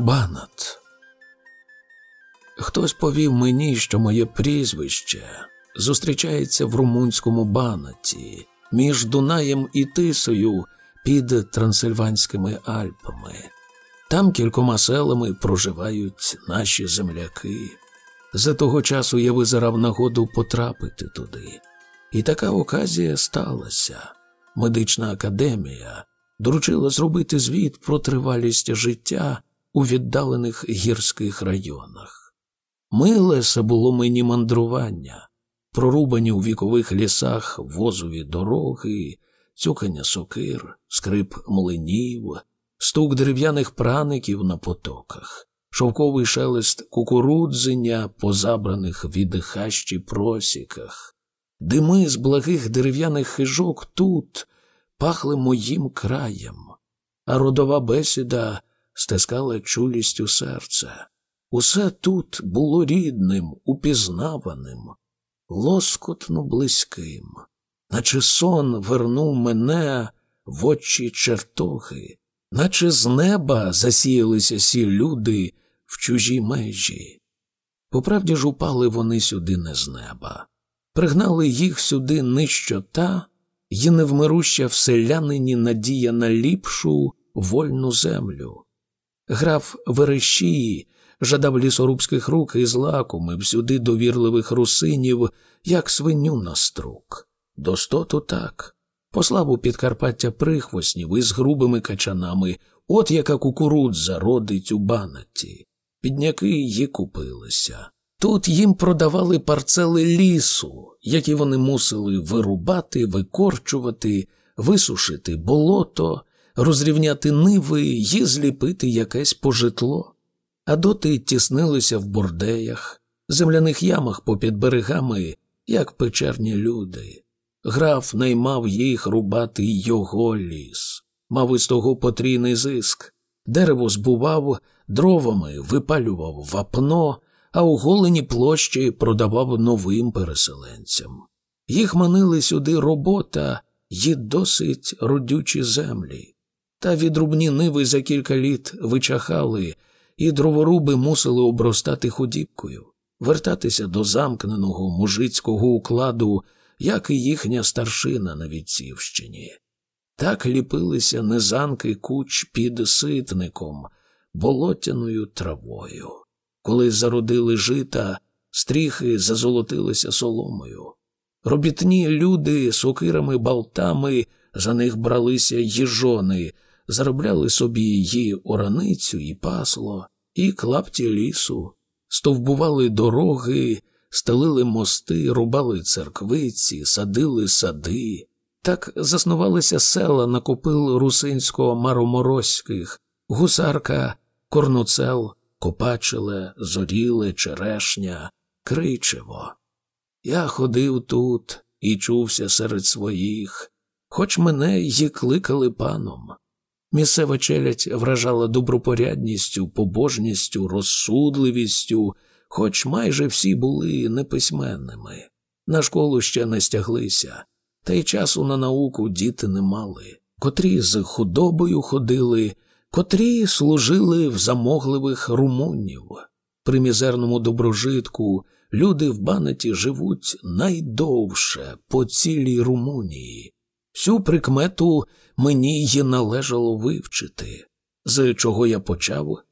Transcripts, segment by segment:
Банат. Хтось повів мені, що моє прізвище зустрічається в румунському банаті між Дунаєм і Тисою під Трансильванськими Альпами. Там кількома селами проживають наші земляки. За того часу я визирав нагоду потрапити туди. І така оказія сталася. Медична академія доручила зробити звіт про тривалість життя у віддалених гірських районах. Милесе було мені мандрування, прорубані у вікових лісах возові дороги, цюкання сокир, скрип млинів, стук дерев'яних праників на потоках, шовковий шелест кукурудзення по забраних від хащі просіках. Дими з благих дерев'яних хижок тут пахли моїм краєм, а родова бесіда стискала чулістю серце. Усе тут було рідним, упізнаваним, лоскотно близьким, наче сон вернув мене в очі чертоги, наче з неба засіялися сі люди в чужі межі. Поправді ж упали вони сюди не з неба, пригнали їх сюди нищота й невмируща в селянині надія на ліпшу вольну землю. Граф Верещії жадав лісорубських рук і злакомив сюди довірливих русинів, як свиню на струк. Достоту так. Послав у Підкарпаття прихвоснів із грубими качанами, от яка кукурудза родить у банаті. Підняки її купилися. Тут їм продавали парцели лісу, які вони мусили вирубати, викорчувати, висушити болото, розрівняти ниви й зліпити якесь пожитло. А доти тіснилися в бордеях, земляних ямах попід берегами, як печерні люди. Граф наймав їх рубати його ліс, мав із того потрійний зиск, дерево збував, дровами випалював вапно, а оголені площі продавав новим переселенцям. Їх манили сюди робота й досить родючі землі. Та відрубні ниви за кілька літ вичахали, і дроворуби мусили обростати худібкою, вертатися до замкненого мужицького укладу, як і їхня старшина на Вітцівщині. Так ліпилися низанки куч під ситником, болотяною травою. Коли зародили жита, стріхи зазолотилися соломою. Робітні люди сокирами болтами за них бралися їжони, заробляли собі її ораницю і пасло, і клапті лісу, стовбували дороги, стелили мости, рубали церквиці, садили сади. Так заснувалися села на копил русинсько мароморозьких, гусарка, корнуцел, копачеле, зоріле, черешня, кричево. Я ходив тут і чувся серед своїх, хоч мене й кликали паном. Місцева челядь вражала добропорядністю, побожністю, розсудливістю, хоч майже всі були неписьменними. На школу ще не стяглися, та й часу на науку діти не мали, котрі з худобою ходили, котрі служили в замогливих румунів. При мізерному доброжитку люди в банеті живуть найдовше по цілій Румунії. Всю прикмету мені її належало вивчити, з чого я почав.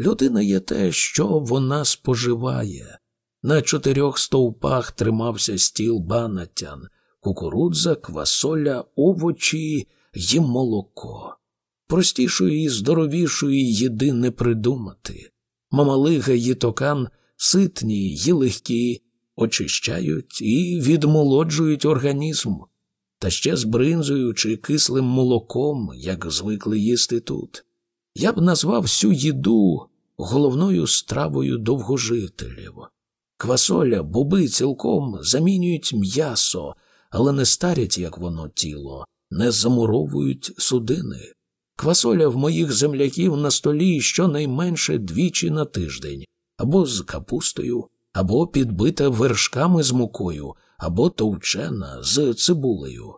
Людина є те, що вона споживає. На чотирьох стовпах тримався стіл банатян, кукурудза, квасоля, овочі й молоко. Простішої і здоровішої їди не придумати. Мамалига й токан ситні й легкі, очищають і відмолоджують організм та ще з бринзою чи кислим молоком, як звикли їсти тут. Я б назвав всю їду головною стравою довгожителів. Квасоля, боби цілком замінюють м'ясо, але не старять, як воно тіло, не замуровують судини. Квасоля в моїх земляків на столі щонайменше двічі на тиждень, або з капустою, або підбита вершками з мукою, або товчена з цибулею.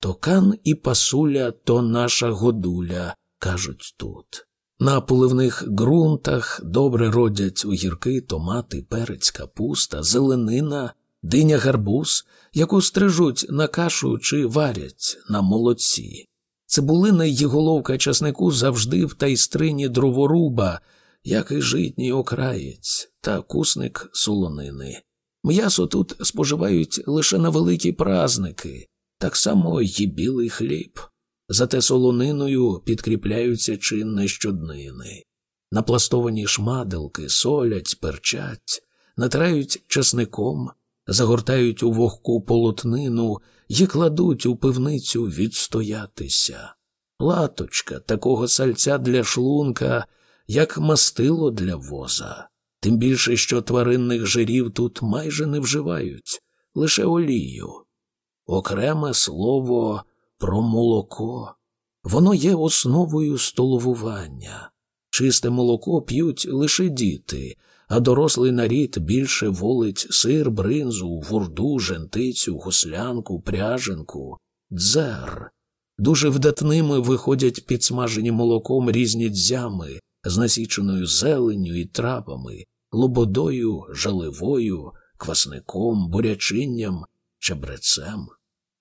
Токан і пасуля то наша годуля, кажуть тут. На поливних ґрунтах добре родять огірки, томати, перець, капуста, зеленина, диня гарбуз, яку стрижуть на кашу чи варять на молоці. Цибулина й головка часнику завжди в тайстрині дроворуба, як і житній окраєць та кусник солонини. М'ясо тут споживають лише на великі празники, так само й білий хліб. Зате солониною підкріпляються чинне щоднини. Напластовані шмаделки солять, перчать, натирають часником, загортають у вогку полотнину і кладуть у пивницю відстоятися. Платочка такого сальця для шлунка, як мастило для воза. Тим більше, що тваринних жирів тут майже не вживають, лише олію. Окреме слово про молоко. Воно є основою столовування. Чисте молоко п'ють лише діти, а дорослий нарід більше волить сир, бринзу, вурду, жентицю, гуслянку, пряженку, дзер. Дуже вдатними виходять підсмажені молоком різні дзями з насіченою зеленню і травами, лободою, жаливою, квасником, бурячинням, чебрецем.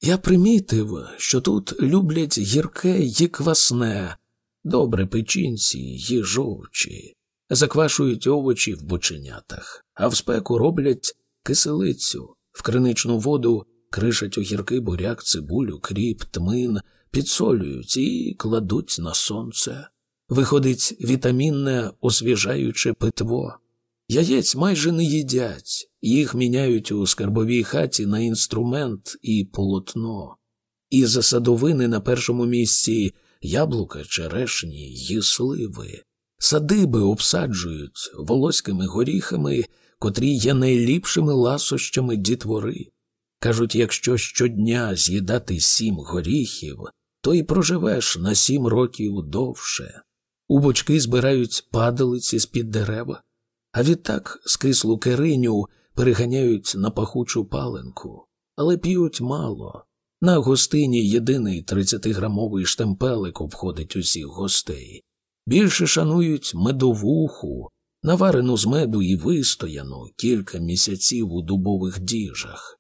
Я примітив, що тут люблять гірке й квасне, добре печінці й жовчі, заквашують овочі в бученятах, а в спеку роблять киселицю, в криничну воду кришать огірки, буряк, цибулю, кріп, тмин, підсолюють і кладуть на сонце. Виходить вітамінне освіжаюче питво. Яєць майже не їдять, їх міняють у скарбовій хаті на інструмент і полотно. І за садовини на першому місці яблука, черешні й сливи. Садиби обсаджують волоськими горіхами, котрі є найліпшими ласощами дітвори. Кажуть, якщо щодня з'їдати сім горіхів, то й проживеш на сім років довше. У бочки збирають падалиці з під дерева а відтак скислу кириню переганяють на пахучу паленку, але п'ють мало. На гостині єдиний 30-грамовий штемпелик обходить усіх гостей. Більше шанують медовуху, наварену з меду і вистояну кілька місяців у дубових діжах.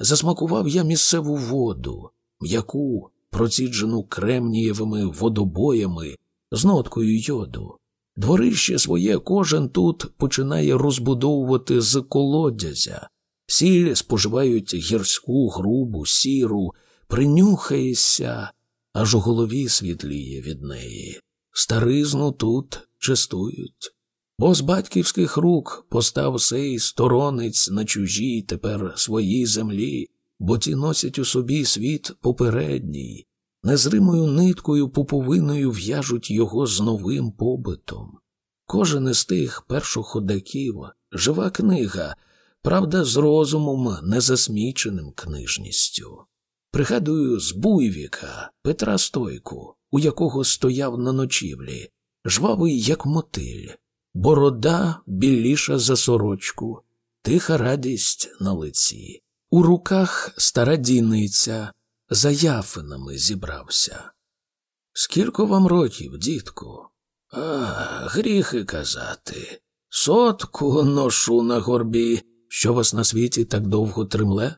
Засмакував я місцеву воду, м'яку, проціджену кремнієвими водобоями з ноткою йоду. Дворище своє кожен тут починає розбудовувати з колодязя. Сіль споживають гірську, грубу, сіру, принюхаєшся, аж у голові світліє від неї. Старизну тут чистують. Бо з батьківських рук постав сей сторонець на чужій тепер своїй землі, бо ті носять у собі світ попередній, незримою ниткою пуповиною в'яжуть його з новим побитом. Кожен із тих першоходаків жива книга, правда, з розумом, незасміченим книжністю. Пригадую з буйвіка Петра Стойку, у якого стояв на ночівлі, жвавий, як мотиль, борода біліша за сорочку, тиха радість на лиці, у руках стара дійниця, за яфинами зібрався. Скільки вам років, дітку? А, гріхи казати. Сотку ношу на горбі, що вас на світі так довго тримле?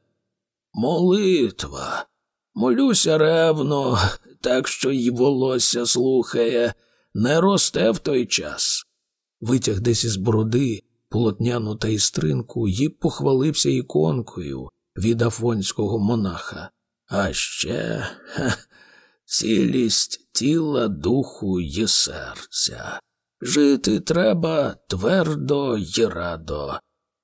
Молитва. Молюся ревно, так що й волосся слухає, не росте в той час. Витяг десь із бороди полотняну та істринку і похвалився іконкою від афонського монаха. А ще ха, цілість тіла, духу й серця. Жити треба твердо й радо,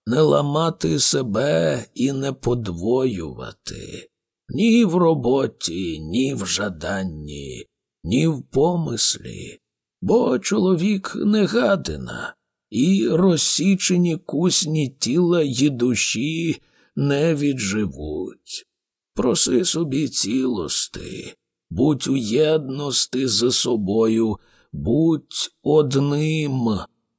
не ламати себе і не подвоювати. Ні в роботі, ні в жаданні, ні в помислі, бо чоловік не гадина, і розсічені кусні тіла й душі не відживуть. Проси собі цілости, будь у єдності з собою, будь одним,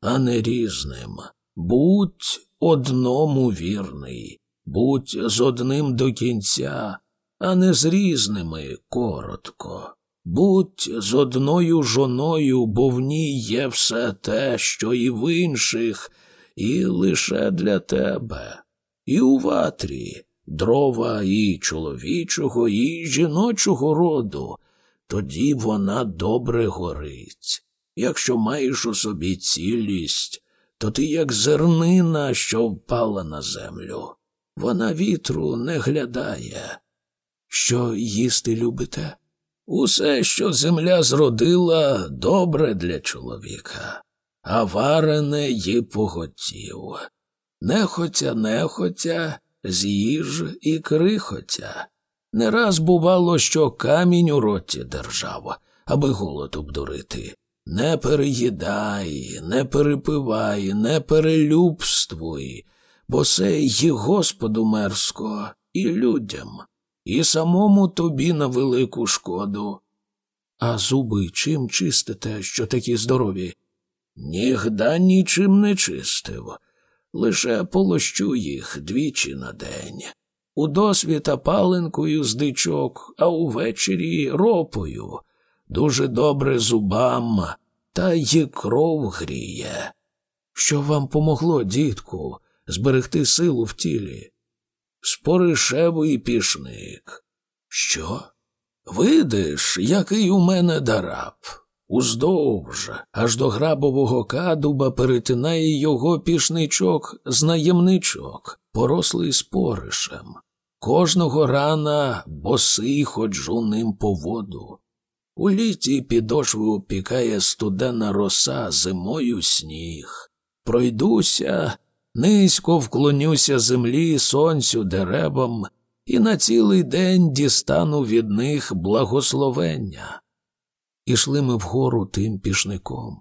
а не різним, будь одному вірний, будь з одним до кінця, а не з різними коротко. Будь з одною жоною, бо в ній є все те, що і в інших, і лише для тебе, і у ватрі дрова і чоловічого, і жіночого роду, тоді вона добре горить. Якщо маєш у собі цілість, то ти як зернина, що впала на землю. Вона вітру не глядає. Що їсти любите? Усе, що земля зродила, добре для чоловіка, а варене й поготів. Нехотя, нехотя, з'їж і крихотя. Не раз бувало, що камінь у роті держав, аби голод обдурити. Не переїдай, не перепивай, не перелюбствуй, бо це й Господу мерзко, і людям, і самому тобі на велику шкоду. А зуби чим чистите, що такі здорові? Нігда нічим не чистив, лише полощу їх двічі на день. У досвіта паленкою з дичок, а увечері ропою. Дуже добре зубам, та й кров гріє. Що вам помогло, дітку, зберегти силу в тілі? Споришевий пішник. Що? Видиш, який у мене дараб. Уздовж, аж до грабового кадуба перетинає його пішничок знаємничок, порослий споришем. Кожного рана босий ходжу ним по воду. У літі підошви опікає студена роса, зимою сніг. Пройдуся, низько вклонюся землі, сонцю, деревам, і на цілий день дістану від них благословення. Ішли ми вгору тим пішником.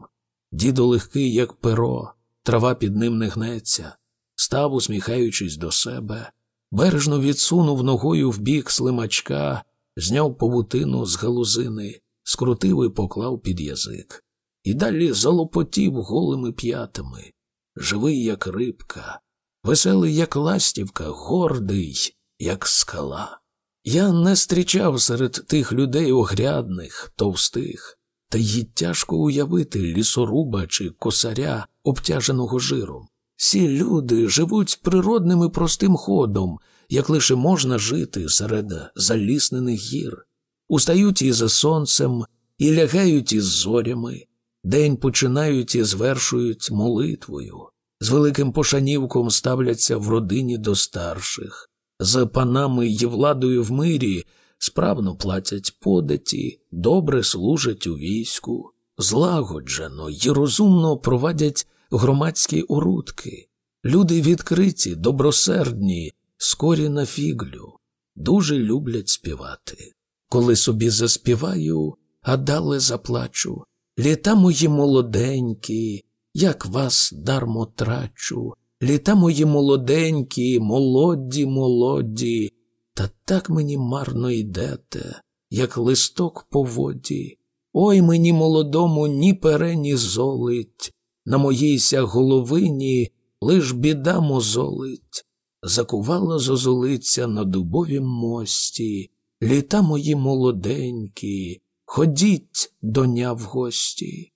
Дідо легкий, як перо, трава під ним не гнеться, став, усміхаючись до себе, бережно відсунув ногою в бік слимачка, зняв павутину з галузини, скрутив і поклав під язик. І далі залопотів голими п'ятами, живий, як рибка, веселий, як ластівка, гордий, як скала. Я не зустрічав серед тих людей огрядних, товстих, та й тяжко уявити лісоруба чи косаря, обтяженого жиром. Всі люди живуть природним і простим ходом, як лише можна жити серед заліснених гір, устають із сонцем і лягають із зорями, день починають і звершують молитвою, з великим пошанівком ставляться в родині до старших з панами й владою в мирі справно платять податі, добре служать у війську, злагоджено й розумно провадять громадські урудки. Люди відкриті, добросердні, скорі на фіглю, дуже люблять співати. Коли собі заспіваю, а дали заплачу. Літа мої молоденькі, як вас дармо трачу, Літа мої молоденькі, молоді, молоді, та так мені марно йдете, як листок по воді. Ой мені молодому ні пере, ні золить, на моїйся головині лиш біда мозолить. Закувала зозолиця на дубовім мості, літа мої молоденькі, ходіть доня в гості.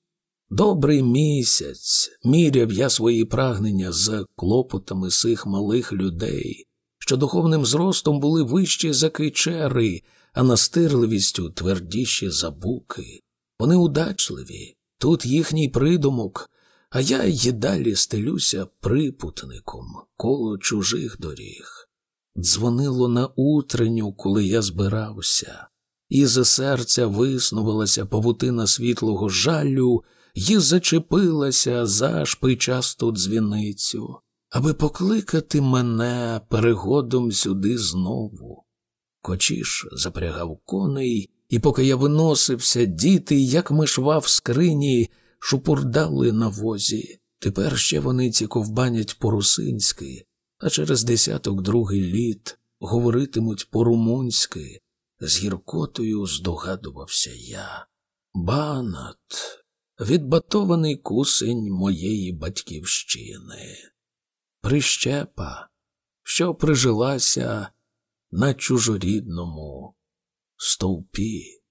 Добрий місяць міряв я свої прагнення з клопотами сих малих людей, що духовним зростом були вищі за кичери, а настирливістю твердіші за буки. Вони удачливі, тут їхній придумок, а я й далі стелюся припутником коло чужих доріг. Дзвонило на утренню, коли я збирався, і за серця виснувалася павутина світлого жалю й зачепилася за шпичасту дзвіницю, аби покликати мене перегодом сюди знову. Кочіш запрягав коней, і поки я виносився, діти, як мишва в скрині, шупурдали на возі. Тепер ще вони ці ковбанять по-русинськи, а через десяток другий літ говоритимуть по-румунськи. З гіркотою здогадувався я. Банат, відбатований кусень моєї батьківщини, прищепа, що прижилася на чужорідному стовпі.